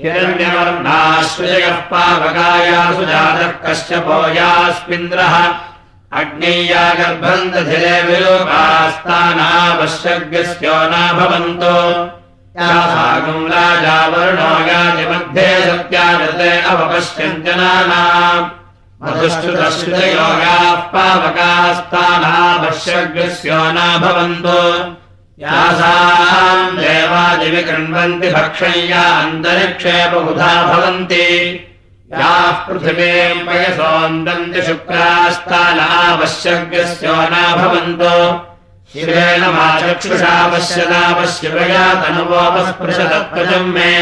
हिरण्यवर्णाश्वजयः पावकायासु जातः कश्यपोयास्मिन्द्रः अग्नेया गर्भन्तधिरे विलोपास्तानावश्यज्ञस्यो न भवन्तो यासागम् राजा वर्णो यातिमध्ये सत्यादते अवपश्यञ्जनानाम् मधुश्रुतश्रुतयोगाः पावकास्तानावश्यज्ञस्यो न भवन्तो यासाम् देवादिविकृण्वन्ति भक्षय्या अन्तरिक्षे बहुधा भवन्ति। याः पृथिवीम् पयसोन्दन्ति शुक्रास्तानावश्यज्ञस्यो न भवन्तो शिवेन मा चक्षुषा पश्यदापश्यवया तनुवोपस्पृशतत्वजम् मे।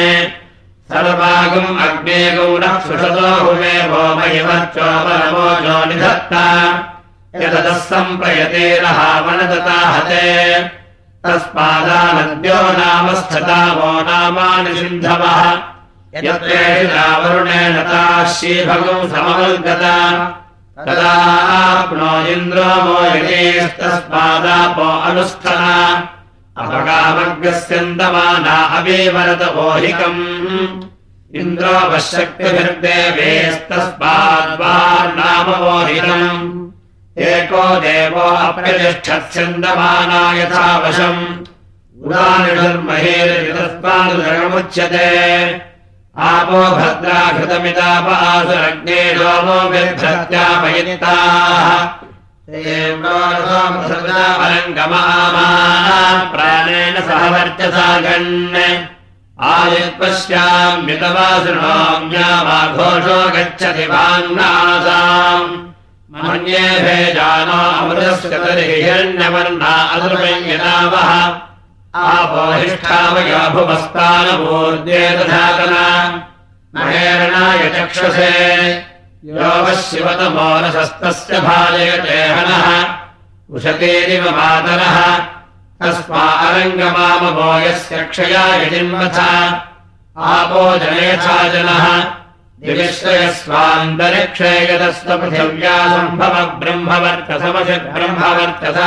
सर्वागम् अग्ने गौरः सुषतो हुमे भोमयवच्चोपरमोजो निधत्ता। यततः सम्प्रयतेरहावनदता हते तस्मादानद्यो नाम स्थता वो यत्रेषुरावरुणेन ताः श्रीभगौ समवल्गता। तदाप्नो इन्द्रो मोयतेस्तस्मादापो अनुस्थना। अपगामग्रस्यन्तमाना अवेवरत ओहिकम् इन्द्रो वशक्तिभिर्देवेस्तस्माद्वार्नाम ओहिकम् एको देवो अप्रतिष्ठत्स्यन्दमाना यथा वशम् उदानिर्महेरमुच्यते आपो आसुरग्ने लोमो व्यर्थत्यापयितारङ्गमामा प्राणेन सह वर्चसा गण् आयत्पश्याम्यतवासृणोम्यामाघोषो गच्छति वाङ्नासाम्। मन्ये भेजानो अमृतस्य तर्हि हिरण्यवर्णा अदृपय्यनावः आपोहिष्ठावयो भुवस्तानपूर्जे तथातना महेरणाय चक्षुषे। योगशिवतमोरशस्तस्य भाजयते हनः। उशतेरिव मातरः तस्मा अरङ्गमामभो यस्य क्षयाय जिन्वथ आपो जनेथा जनः दिविश्रयस्वान्तरिक्षे यतस्वपृथिव्या सम्भव ब्रह्मवर्तसमसि ब्रह्मवर्तसा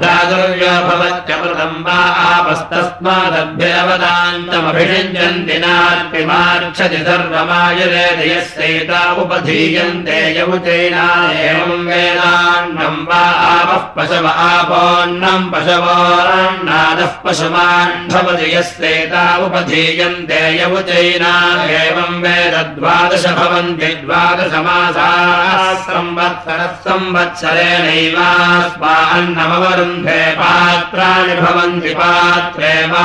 भ्रातुर्यो भवत्यमृतम् वा आपस्तस्मादभ्यवदान्तमभिषिञ्जन्ति नार्पिमार्च्छति सर्वमायदेयस्यैता उपधीयन्ते यमुचैना एवम् वेदान्नम् वा आपः पशव आपोन्नम् पशवोन्नादः भवति यस्यैता उपधीयन्ते यमुचैना एवम् वेद द्वादश भवन्ति द्वादशमासाः संवत्सरः संवत्सरेणैवास्मा अन्नमवरुन्धे पात्राणि भवन्ति पात्रे वा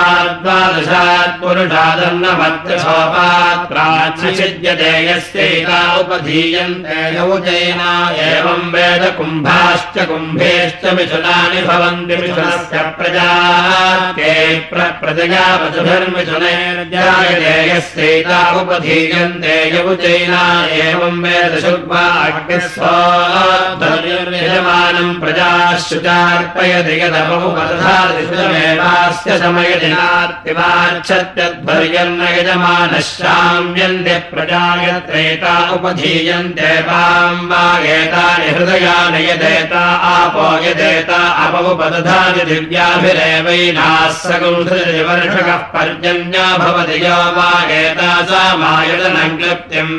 आद्वादशात् पुरुषादन्नमद्यशो पात्राच्छिद्यते यस्यैता उपधीयन्ते यौजैना एवम् वेद कुम्भाश्च कुम्भेश्च मिथुनानि भवन्ति मिथुनस्य प्रजा प्रजया पशुधर्मिथुनैर्जायते यस्यैता उपधीयन्ते यौजैना एवम् वेद शुक्वा अग्निस्वाधर्यमानम् प्रजाशुचार्पयति यदपमुपदधादिशुमेवास्य समयदिनार्तिमाच्छत्यध्वर्यन्न यजमानः शाम्यन्ते प्रजायत्रेता उपधीयन्ते वाम् वा एतानि हृदयानि यदेता आपो यदेता अपमुपदधानि दिव्याभिरेवैनाः सगुंसवर्षकः पर्जन्या भवति यो वा एता सा मायतनम् क्लृप्तिम्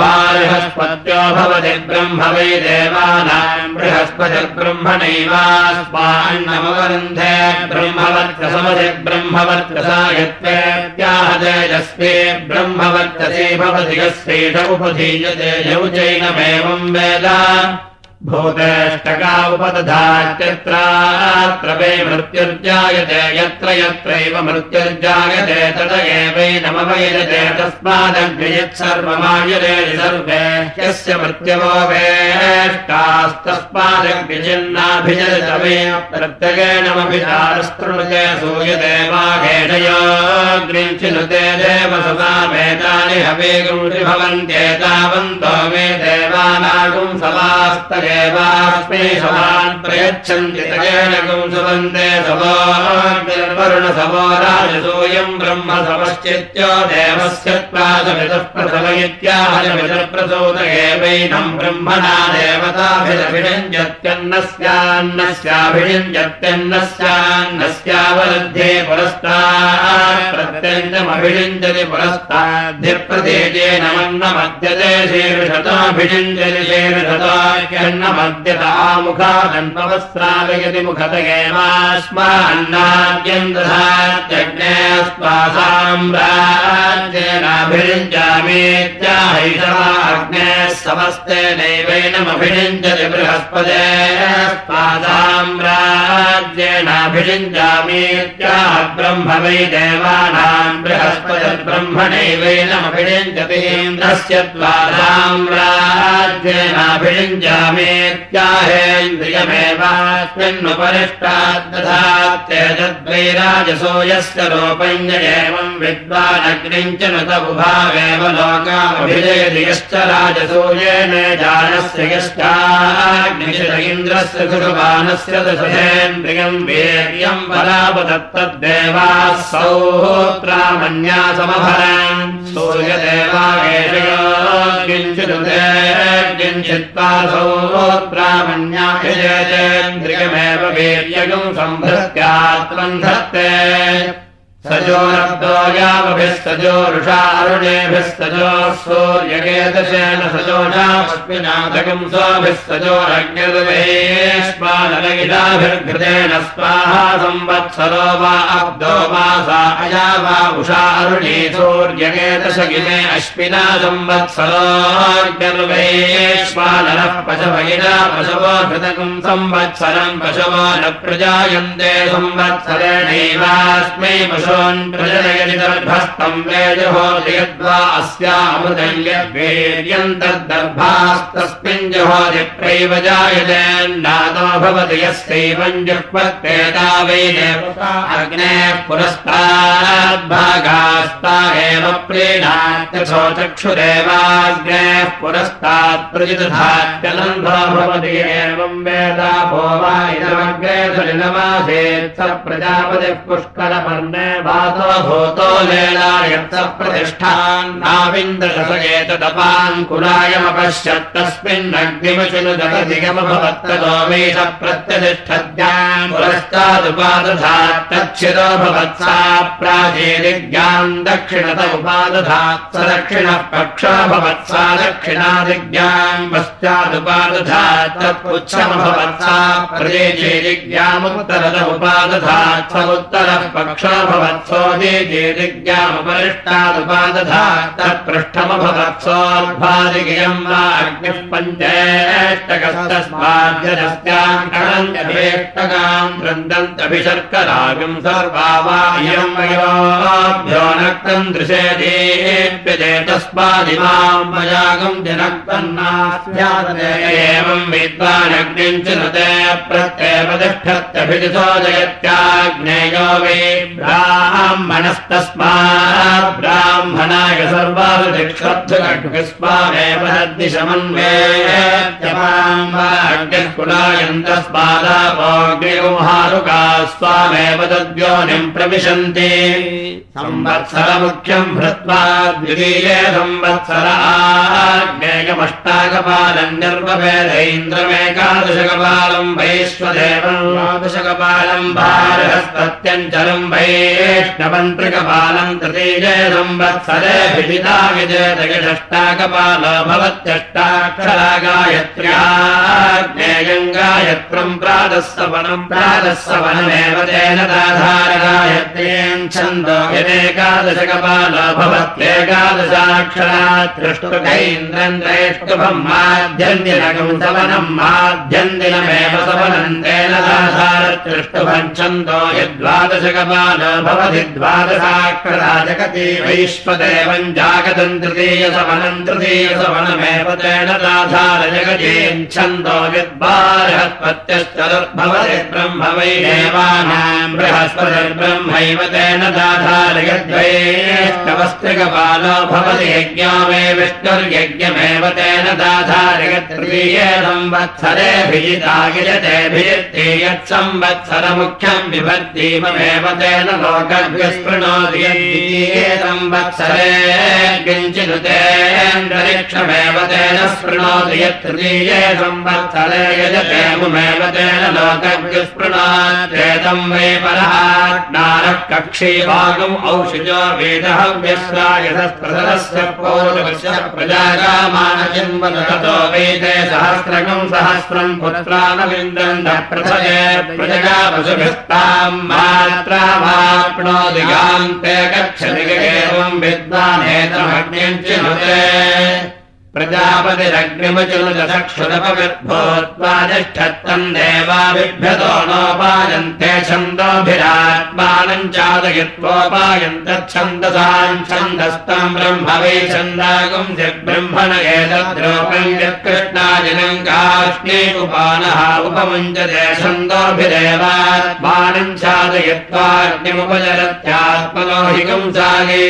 भारः बृहस्पत्यो भवति ब्रह्म वै देवानाम् बृहस्पतिर्ब्रह्मणैवास्मान्नमवरुन्धे ब्रह्मवर्चसमधि ब्रह्मवर्चसा यत्त्वेत्याह तेजस्वे ब्रह्मवर्चसे भवति यस्यैष उपधीयते यौजैनमेवम् वेद भूतेष्टका उपदधात्यत्रात्र वै मृत्युर्जायते यत्र यत्रैव मृत्युर्जायते तद एवैनमवैरते तस्मादग्नियत्सर्वमायते सर्वे यस्य मृत्यवो वेष्टास्तस्मादग्निचिन्नाभिजतमे प्रत्यगेणमभिचारस्तृणुते सूयते वाघेणयोग्निञ्चिनुते देवसुतामेतानि हवेगुंसि भवन्त्येतावन्तो मे देवानागुं समास्तगे देवास्मै समान् प्रयच्छन्ति तकेन कुंसुवन्ते सवोर्वरुणसवो राजसूयम् ब्रह्म समश्चित्यो देवस्य त्वादमितः प्रसव इत्याहजमितप्रसूत एवैनम् ब्रह्मणा देवताभिरभिषञ्जत्यन्नस्यान्नस्याभिषञ्जत्यन्नस्यान्नस्यावलब्धे पुरस्तात् शीर्षताभिषिञ्जति शीर्षताख्यन्न मद्यतामुखादन्वस्रावयति मुखत एवास्मान्नाद्यम् दधात्यग्ने स्वासाम्राज्येनाभिरुञ्जामीत्याहैषवाग्ने समस्ते नैवैनमभिषिञ्जति बृहस्पते स्वासाम्राज्येनाभिषिञ्जामीत्याह ब्रह्म वै देवानाम् बृहस्पतिर्ब्रह्मणैवैनमभिषिञ्जति इन्द्रस्य त्वासाम्राज्येनाभिषिञ्जामि यस्य लोपञ्ज एवम् विद्वानग्निम् च न तबुभावेव लोकामभिजयति यश्च राजसूयेन जानस्य यश्चाग्निशित इन्द्रस्य कृतवानस्य दशेन्द्रियम् वीर्यम् परापदत्तद्देवाः सौत्रामन्यासमभरम् सूर्यदेवागेशयो किञ्चिदुदे किञ्चित्पासौ प्रामण्याभिजेतेन्द्रियमेव वीर्यगम् सम्भृत्यात्मन् धत्ते सजोरब्दो यावभिः सजोरुषारुणेभिः सजोः सूर्यकेतशेन सोऽभिः स्वाहा संवत्सरो वा अब्दो अया वा उषारुणी सूर्यकेतशगिने अश्विना संवत्सरोऽग्निर्वेष्मानलः पशवगिना पशवो घृतकम् संवत्सरम् पशवो न प्रजायन्ते संवत्सरेणैवास्मै पशु प्रजनयति दर्भस्तम् वेजहो जयद्वा अस्यामृतम् तद्दर्भास्तस्मिन् जहोति प्रैव जायते नादो भवति यस्यैवम् जुह्वत्तेता वै देवता अग्नेः पुरस्ताद्भागास्ता एव प्रीणात्यथो चक्षुरेवाग्नेः पुरस्तात् प्रजिदधात्यनन्धो भवति एवम् वेदापो वा इदमग्रे स प्रजापतिः पुष्करपर्णे वातो भूतो लेलायत्स प्रतिष्ठान्नाविन्दशयेतदपाङ्कुरायमपश्यत्तस्मिन्नग्निमचिनुदधिगमभवत्ततो वेश प्रत्यतिष्ठद्याम् पुरस्तादुपादधात् तच्छिरो भवत्सा प्राचीदिज्ञाम् दक्षिणत उपादधात् स दक्षिणः पक्षो भवत्सा दक्षिणादिज्ञाम् पश्चादुपादधात् तत्पुच्छमभवत्सा प्रदेचेदिज्ञामुत्तरत उपादधात् स उत्तरः पक्षो भवत्सोदिज्ञामुपरिष्टादुपादधा तत्पृष्ठमभवत्सोऽर्भादिगियम् वा अग्निः पञ्चेष्टकस्तस्माद्यस्याम् वृन्दन्तभिशर्करागम् सर्वा वा इयम् वयोभ्यो नक्तम् दृशेदेप्यते तस्मादिमाम् वयागम् जनक्तन्नास्यादते एवम् विद्वानग्निम् च नुते प्रत्येव तिष्ठत्यभिदिशो जयत्याग्नेयो ब्राह्मणस्तस्मात् ब्राह्मणाय दिक्षर्थकस्मामेव तद्दिशमन्वेकुलायन्तस्मादापोग्निगुहारुका स्वामेव तद्योनिम् प्रविशन्ति। संवत्सरमुख्यम् भृत्वा द्वितीये संवत्सर आग्नेयमष्टाकपालम् निर्वभेदैन्द्रमेकादशकपालम् वैश्वदेवम् द्वादशकपालम् भारहस्तत्यञ्चलम् वै ज्येष्ठमन्त्रिकपालम् तृतीये संवत्सरे भिषिता विजयतयषष्टाकपालो भवत्यष्टाक्षरा गायत्रम् प्रादस्सवनम् प्रादस्सवनमेव तेन गायत्र्यम् छन्दो यदेकादशकपालो भवत्येकादशाक्षरा त्रिष्टुकैन्द्रम् त्रैष्टुभम् माध्यन्दिनकम् सवनम् माध्यन्दिनमेव सवनम् तेन छन्दो यद्वादशकपालो भवति द्वादशाक्षरा जगति वैश्वदेवम् जागतम् तृतीयसवनम् तृतीयसवनमेव तेन दाधार जगतीम् छन्दो विद्वारहत्पत्यश्चतुर्भवति ब्रह्म वै देवानाम् बृहस्पतिर्ब्रह्मैव तेन दाधार यद्वैष्टवस्त्रिकपालो भवति यज्ञो मे विष्णुर्यज्ञमेव तेन दाधार यत्तृतीये संवत्सरे भिजिता गिजते भिजित्ते यत्संवत्सरमुख्यम् बिभक्तिममेव तेन लोकव्यस्पृणोति यद्वितीये संवत्सरे किञ्चिनुतेऽन्तरिक्षमेव तेन स्पृणोति यत्तृतीये संवत्सरे यजतेमुमेव तेन लोकव्यस्पृणोत्येतम् वै परः कक्षी भागम् औषजो वेदः प्रजाकामानचिन्वतो वेदे सहस्रकम् सहस्रम् पुत्रानविन्दम् प्रथये प्रजगा पशुभिस्ताम् मात्रामाप्नोति यान्ते गच्छति एवम् विद्वानेतमग्निम् चिनुते प्रजापतिरग्निमचुनुदक्षुरपविर्भूत्वादिष्ठत्तम् देवा बिभ्यतो नोपायन्ते छन्दोभिरात्मानम् चादयित्वोपायन्तच्छन्दसाम् छन्दस्तम् ब्रह्म वै एतद्रूपम् यत्कृष्णाजिनम् काष्णीकुपानः उपमुञ्चते छन्दोभिरेवात्मानम् चादयित्वाग्निमुपचरत्यात्मलोहिकम् सागे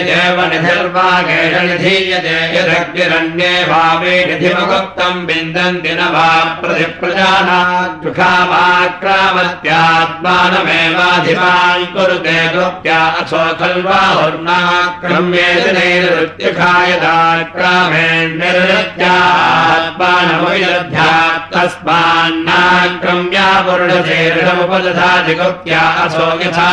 निधीयते यदग्निरण्ये निधिमगुप्तम् बिन्दन्ति न वा प्रतिप्रजानाद्युखामाक्रामत्यात्मानमेवाधिमान् कुरुते गुप्त्या अथो खल्वाहुर्नाक्रम्येति नैरृत्यखायदाक्रामेण्यत्यात्मानमविदध्या तस्मान्नाक्रम्या पुरुषशेषमुपदधाति गुप्त्या अथो यथा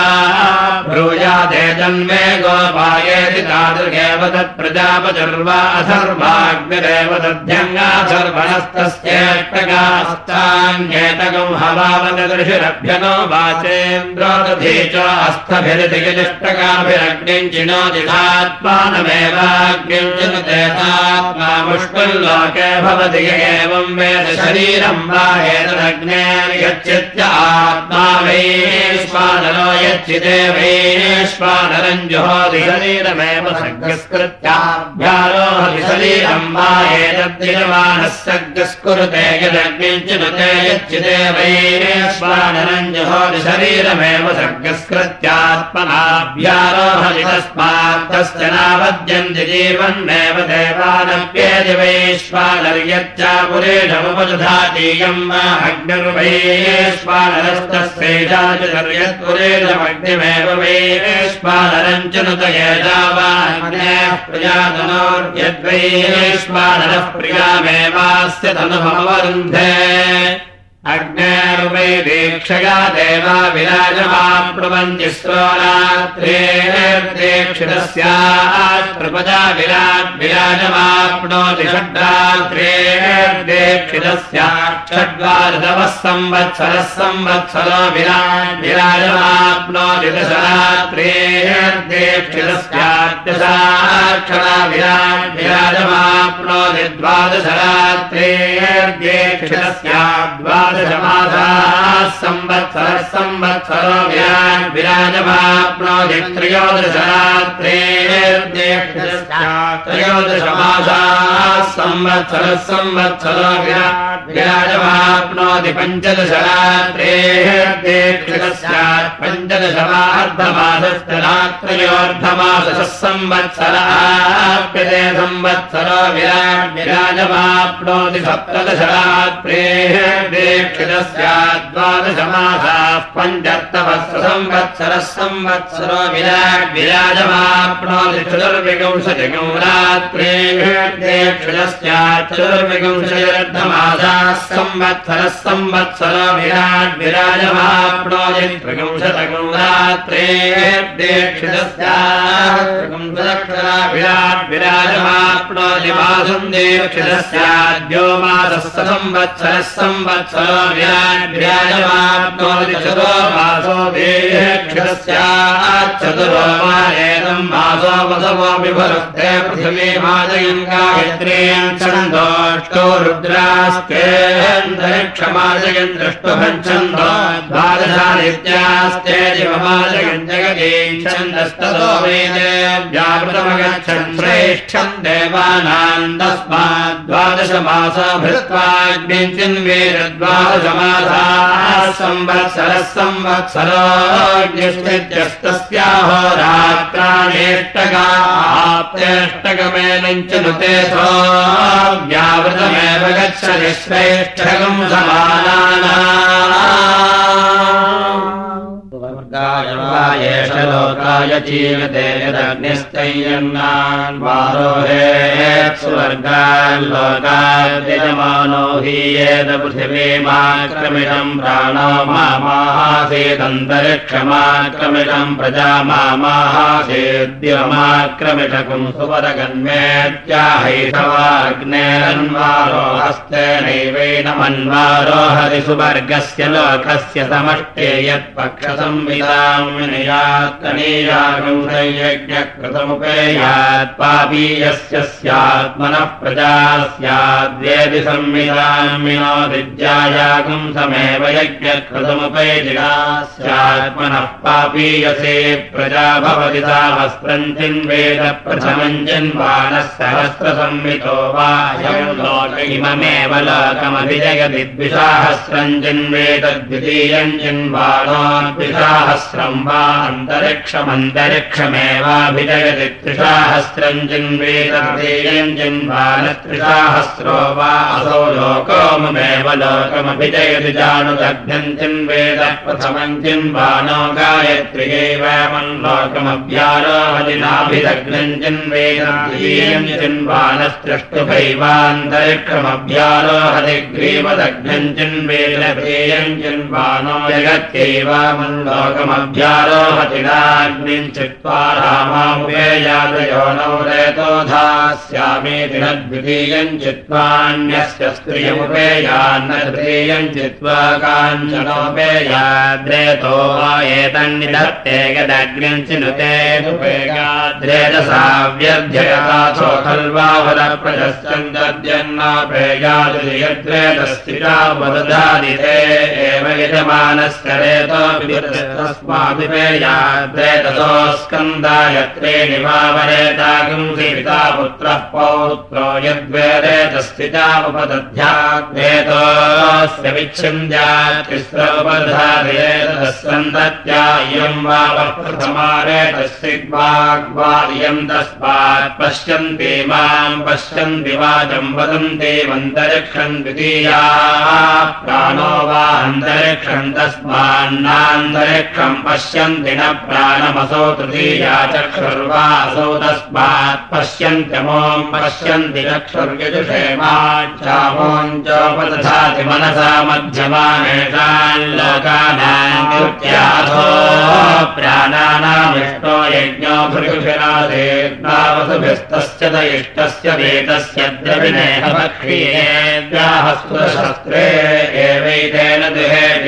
ब्रूयादे जन्मे गोपायेति तादृगेव तत्प्रजापचर्वा अथर्वाग्निरेव दध्यङ्गाथर्वणस्तस्येष्टगास्तान्येतकम् हवावदृशिरभ्यनो वाचेन्द्रो दधी च अस्थभिरतिगिष्टकाभिरग्निम् चिनोदिधात्मानमेवाग्निम् चिनुतेतात्मा मुष्कुल्लोके भवति य एवम् वेद शरीरम् वा यच्चित्य आत्मा वैश्वानरो यच्चिते वैश्वानरम् जुहोति शरीरमेव सङ्गस्कृत्याभ्यारोहति शरीरम् वा एतद्दियमानः सग्स्कुरुते यदग्निञ्चिनुते यच्चिते वैश्वानरम् जुहोति शरीरमेव सर्गस्कृत्यात्मनाभ्यारोहति तस्मात् तस्य नावद्यन्ति जीवन्नेव देवानप्येति वैश्वानर्यच्चापुरेशमुपदधातीयम् वा अग्निर्वैश्वानरस्तस्यैजाचर्यत्पुरेशमग्निमेव वैश्वानरम् च नुत येजा वा प्रजातनोर्यद्वैश्वानरः प्रियामेवास्य तनुभवरुन्धे अग्नेर्वै दीक्षया देवा विराजमाप्नुवन्ति स्रोरात्रेर्देक्षितस्यात्प्रपदा विराट् विराजमाप्नोति षड्रात्रेर्देक्षितस्यात् षड्वादवः संवत्सरः संवत्सरो विराट् विराजमाप्नोति दशरात्रेर्देक्षितस्यात् दशाक्षरा विराट् विराजमाप्नोति द्वादशरात्रेर्देक्षितस्यात् संवत्सरः संवत्सरो विराजमाप्नोति त्रयोदशरात्रेर्देक्षत्रयोदशमासाः संवत्सरः संवत्सरो विराजमाप्नोति पञ्चदशरात्रेर्देक्षस्यात् पञ्चदशमार्धमासश्च रात्रयोर्धमासः संवत्सराप्यते संवत्सरो विराट् विराजमाप्नोति सप्तदशरात्रेर्देक्षितस्यात् पञ्चर्तवस्र संवत्सरः संवत्सरो विराट् चतुर्विंशतिर्धमासाः संवत्सरः संवत्सरो विराट् विराजमाप्नोति त्रिगुंशतगुणात्रेक्षितस्यात्रिगुंशदक्षरा विराट् विराजमाप्नोति वासुन्देवक्षितस्याद्यो मासः संवत्सरः चतुरो मासो देक्षितस्याच्चतुरो मा एतम् मासो वसवो विभरस्ते पृथिवी मादयम् गायत्रीम् छन्दोष्टो रुद्रास्तेऽन्तरिक्षमादयम् द्रष्टुभच्छन्दो द्वादशादित्यास्ते दिवमादयम् जगदीम् वेदे व्यावृतमगच्छन् श्रेष्ठम् द्वादशमासा भृत्वाग्निञ्चिन्वेद द्वादशमासाः संवत्सरः रात्राणेष्टगाप्तेष्टगमेन च नुते व्यावृतमेव गच्छति श्रेष्ठगम् समानाना एष लोकाय जीवते यदग्निस्तैयन्नान्वारोहे स्वर्गाल्लोकाद्यजमानो हि येद पृथिवीमाक्रमिणम् प्राणो मामाहासेदन्तरिक्षमाक्रमिणम् प्रजा मामाहासेद्यमाक्रमिषकम् सुवरगन्मेत्याहैषवाग्नेरन्वारो हस्तेनैवैनमन्वारो हरि सुवर्गस्य लोकस्य समष्टे यत्पक्षसंविदामनियात्तनीयागुंसयज्ञकृतमुपेयात् पापीयस्य स्यात्मनः प्रजा स्याद्वेदि संविदामिनो विद्यायागुंसमेव यज्ञकृतमुपैजिना स्यात्मनः पापीयसे प्रजा भवति साहस्रम् चिन्वेद प्रथमम् चिन्वानः सहस्रसंवितो वा लोकमभिजयति द्विसाहस्रम् चिन्वेद द्वितीयम् द्विसाहस्रम् वा अन्तरिक्षमन्तरिक्षमेवाभिजयति त्रिसाहस्रम् चिन्वेद तृतीयम् चिन्वान त्रिसाहस्रो वा असौ लोको ममेव लोकमभिजयति जानुदग्ध्यम् चिन्वेद प्रथमम् चिन्वानो गायत्र्यैव मल्लोकमभ्यारोहति नाभिदग्नम् चिन्वेद द्वितीयम् चिन्वानस्त्रष्टुभैवान्तरिक्षमभ्यारोहति ग्रीवदग्नम् चिन्वेद तृतीयम् चिन्वानो जगत्यैव मल्लोकमभ्यारोहति नाग्निम् चित्वा रामामुपेयादयो नौ रेतो धास्यामीति न द्वितीयम् चित्वान्यस्य स्त्रियमुपेयान्न तृतीयम् चित्वा काञ्चनोपेयाद्रेतो वा एतन्निधत्ते गदग्निम् चिनुतेदुपेयाद्रेतसा व्यध्ययताथो खल्वावद प्रशस्यम् दद्यन्नापेयादि यद्रेतस्थिता वदधादिते एव यजमानस्य रेतो तस्माभिपेयाद्रेततो स्कन्दायत्रेणि वावरेतागुंसि पिता पुत्रः पौत्रो विच्छिन्द्यातिस्रोपधारेतस्सन्तत्या इयम् वावः प्रथमारेतस्सिग्वाग्वादियम् तस्मात् पश्यन्ति माम् पश्यन्ति वाचम् वदन्ति मन्तरिक्षम् द्वितीया प्राणो वा अन्तरिक्षम् पश्यन्ति न प्राणमसौ तृतीया चक्षुर्वासौ तस्मात् पश्यन्त्यमोम् पश्यन्ति चक्षुर्यजुषेमाच्छामोञ्चोपदधाति मनसा मध्यमानेषान् लोकानाम् कृत्याथो प्राणानामिष्टो यज्ञो भृगुषिरासेत्नावसुभिस्तस्य द इष्टस्य वेदस्य द्रविनेहभक्षीयेद्याहस्त्रशस्त्रे एवैतेन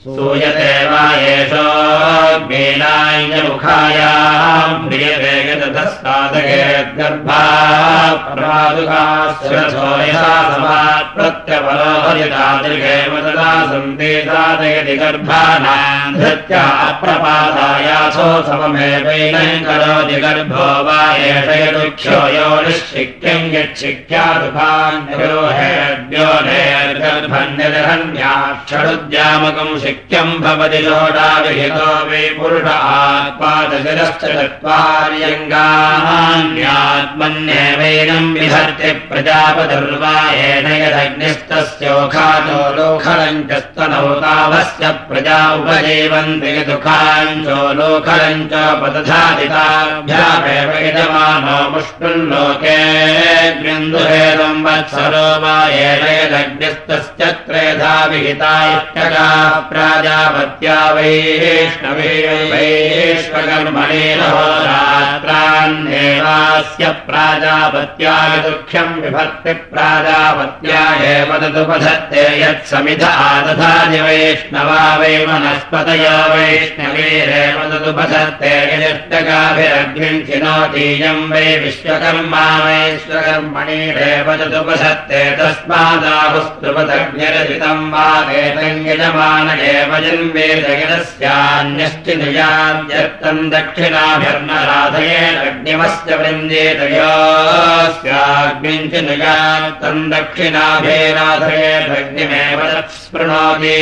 सूयते वा एषोग्नेनायमुखायाम् प्रियते समात् प्रत्यपरोहरितादृगेव तदा सन्ति तादयति गर्भानाम् धृत्या अप्रपादायासो सममेवैनम् करोति गर्भो वा एष यदुख्यो यो निश्चिक्यम् यच्छिक्यादुभान्यो हेद्यो नेर्गर्भन्यदः षडुद्यामकम् शिक्यम् भवति लोडाविहितो वै पुरुष आत्मादशिरश्च चत्वार्यङ्गान्यात्मन्येवैनम् विहर्ति प्रजापदुर्वायेन यदग्निस्तस्योखातो लोखलम् च तावस्य प्रजा उपजीवन्ति दुःखाञ्चो वत्सरो वा येन यदग्निस्तस्य त्रेधा विहिता इत्यगा प्राजापत्या वैष्णवे वैष्वकर्मणे रात्रान्नेवास्य प्राजापत्या दुःख्यम् विभक्ति प्राजापत्या तदुपधत्ते यत्समिध आदधानि वैष्णवा वै वनस्पतय वैष्णवीरेव तदुपधत्ते यदिष्टगाभिरग्निम् चिनोतीयम् वै विश्वकर्मा वैश्वकर्मणिरेव तदुपधत्ते तस्मादाहुस्त्रुपदग्निरचितम् वा एतम् यजमान एव जन्वेदगिनस्यान्यश्च निजाद्यर्थम् दक्षिणाभिर्नराधयेनग्निमस्य वृन्देतयोस्याग्निम् च निजात्तम् दक्षिणाभिराधयेदग्निमेव तत्स्पृणोति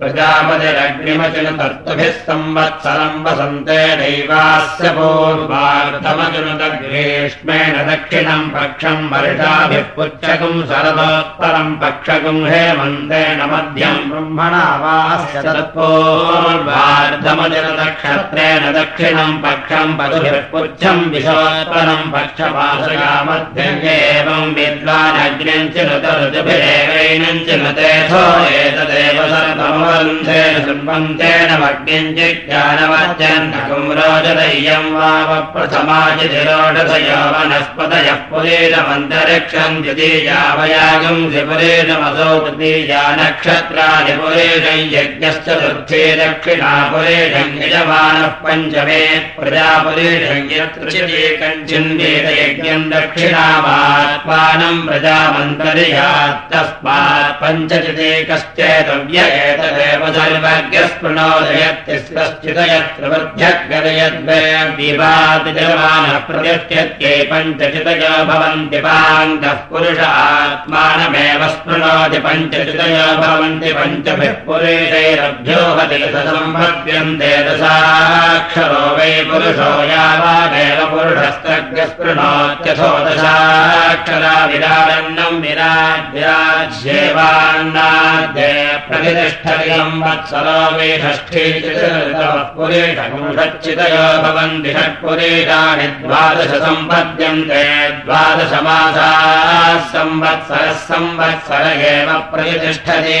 प्रजापतिरग्निमचन तर्तुभिः संवत्सरम् वसन्ते नैवास्य पूर्वार्धमचनुतग्रीष्मेण दक्षिणम् पक्षम् वर्षाभिः पुच्छकम् शरदोत्तरम् पक्षकम् हेमन्तेन मध्यम् ब्रह्मणा वास्य तत्पूर्वार्धमचननक्षत्रेण दक्षिणम् पक्षम् पशुभिः पुच्छम् विशोत्तरम् पक्षपाशया मध्यम् एवम् विद्वानग्निम् चिनुतऋतुभिरेवैनम् चिनुतेथो एतदेव सर्वमवन्धेन शृण्वन्तेन मग्निञ्चिज्ञानवत्यन्नकुम् रोचदय्यम् वाव प्रथमाचितिरोषधयो वनस्पतयः पुरेशमन्तरिक्षम् द्वितीयावयागम् त्रिपुरेशमसौ तृतीया नक्षत्राणि पुरेशम् यज्ञश्च चतुर्थी दक्षिणा पुरेशम् यजमानः पञ्चमे चिन्वेद यज्ञम् दक्षिणामात्मानम् प्रजामन्तर्यात् तस्मात् पञ्चचितेकश्चेतव्य एतदेव सर्वज्ञस्पृणोदयत्यस्पश्चितयत्रवध्यग्रयद्वैवातिजमानः प्रतिष्ठत्यै पञ्चचितयो भवन्ति पाङ्गः पुरुष आत्मानमेव स्पृणोति पञ्चचितयो भवन्ति पञ्चभिः पुरुषैरभ्यो हति संवद्यन्ते दशाक्षरो वै पुरुषो यावादेव पुरुषस्तग्स्पृणोत्यथो दशाक्षरा विराडन्नम् विराज्येवान्नाद्य प्रतिष्ठरियम् वत्सरो षष्ठी पुरेषपुंषच्चितयो भवन्ति षट्पुरेषाणि द्वादश सम्पद्यन्ते द्वादशमासाः संवत्सरः संवत्सर एव प्रतिष्ठति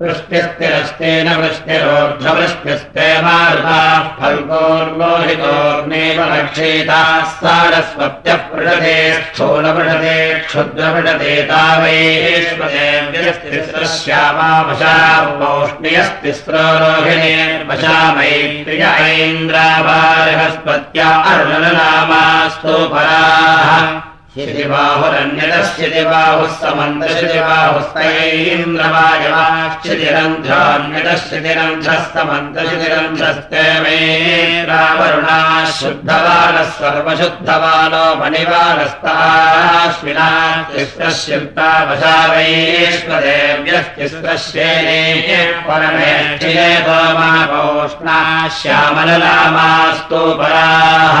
वृष्टिस्तिरस्तेन वृष्टिरोर्ध्ववृष्टिस्ते मारुताः फल्गोर्लोहितोर्नेव रक्षेताः सारस्वत्यः पृषते स्थूलपृषते क्षुद्रपृषते तावैश्वदेव्यस्तिस्रश्यामावशा पौष्ण्यस्तिस्रो रोहिणीर्वशा मैत्रिय ऐन्द्रावारहस्पत्या अरुणनामास्तु पराः शितिबाहुरन्यतश्चितिबाहुः समन्तशितिबाहुस्तैन्द्रवायवाश्चितिरन्ध्रान्यतश्चितिरन्ध्रस्तमन्तशितिरन्ध्रस्ते मे रावरुणाः शुद्धवानः सर्वशुद्धवानो मणिवानस्ताश्विना तिस्रशिल्पावशा वैश्वदेव्यस्तिस्रश्येने परमेष्ठिले गोमापोष्णा श्यामलनामास्तु पराः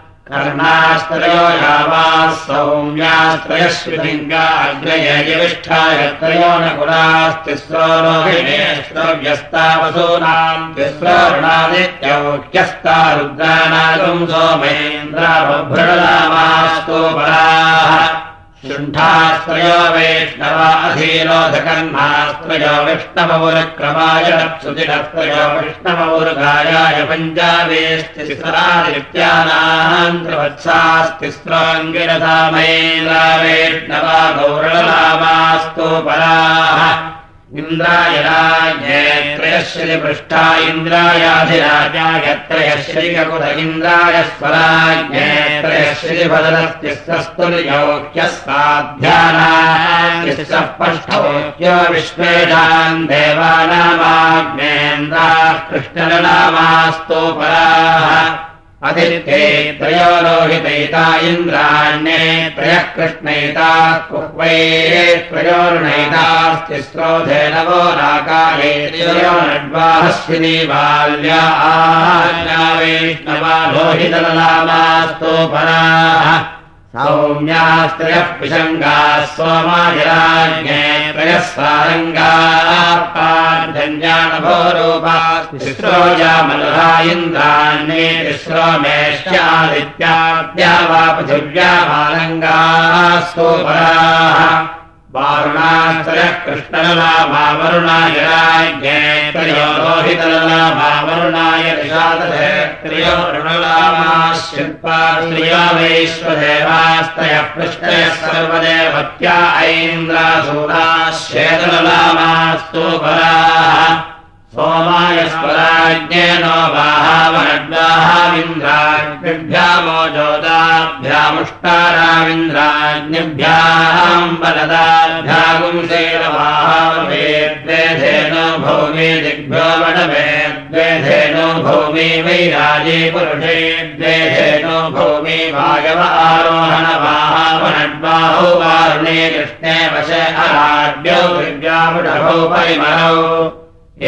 कर्णास्त्रयो यावाः सौम्यास्त्रयश्विलिङ्गाग्रयविष्ठाय त्रयो न कुलास्तिस्रो रोहिणेस्त्रव्यस्तावसूनाम् तिस्रोणादित्यौक्यस्ता रुद्रानागम् सोमेन्द्राभृणामास्तु पराः शुण्ठास्त्रयो वैष्णवाधीरोधकर्मास्त्रयो विष्णवमुरक्रमाय सुचिरस्त्रयो विष्णवमुरुगायाय पञ्जावेस्तिस्रादित्यानान्त्रवत्सास्तिस्राङ्गिरसामैन्द्रा वैष्णवा गौरलामास्तु पराः इन्द्राय त्रयश्रिपृष्ठा इन्द्रायाधिराजाय त्रयश्रिकुत इन्द्राय स्वराज्ञे त्रयश्रिभदरस्तिस्तस्तुर्योग्यस्ताध्यानास्पष्टोक्यो विश्वेशान् देवानामाग्नेन्द्राः कृष्णरनामास्तो अधिते त्रयो रोहितैता इन्द्राण्ये त्रयः कृष्णैताः कुह्वे त्रयोर्णैतास्तिस्रोधे नवो राकाये नड्वाहस्विनी बाल्या वैष्णवा लोहितललामास्तो पराः सौम्यास्त्रयः पिशङ्गाः सोमाजराज्ञे त्रयः सारङ्गापाञ्जानभोरूपास्तिस्रोजामलहा इन्द्राण्ये तिस्रो मेष्यादित्याद्या वा पृथिव्या मालङ्गाः सोपराः वारुणास्त्रयः कृष्णलला मावरुणाय राज्ञे त्रयो लोहितलला मावरुणाय ऋषादधे त्रयो ऋणलामाश्चित्पा त्रयो वैश्वदेवास्त्रयः पृष्टयः सर्वदेवत्या ऐन्द्रासूराश्चेतललामास्तु पराः सोमाय स्वराज्ञेनो बाहावनद्वाहाविन्द्राभ्यामोजोदाभ्यामुष्टाराविन्द्राज्ञभ्याम् बलदाभ्यागुंसेरवाहावेद्वेधेनो भौमे दिग्भ्यो वडवे द्वेधेनो भौमे वैराजे पुरुषे द्वेधेनो भौमे वायव आरोहणवाहावनड्वाहौ वारुणे कृष्णे वशे अराड्यौ दिव्यामुडभौ परिमलौ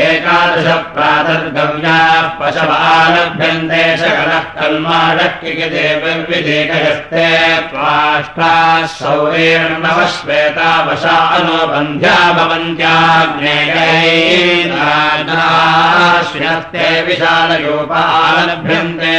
एकादश प्रातर्गव्याः पशवालभ्यन्ते सकलः कल्माडक्यदेविदेकयस्ते त्वाष्टाः सौरेर्णवश्वेता वशा अनुबन्ध्या भवन्त्याग्नेयैश्विनस्ते विशालयोपालभ्यन्ते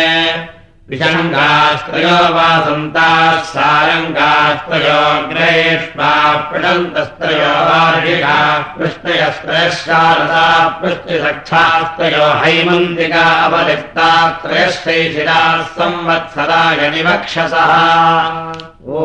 विषङ्गास्त्रयो वा सन्ताः सारङ्गास्त्रयोग्रेष्मा पृषन्तस्त्रयो वार्षिकाः पृष्टयस्त्रयशारदा पृष्टिसक्षास्त्रयो हैमन्तिका अपलिप्तास्त्रयश्चैशिराः संवत्सराय निवक्षसः ओ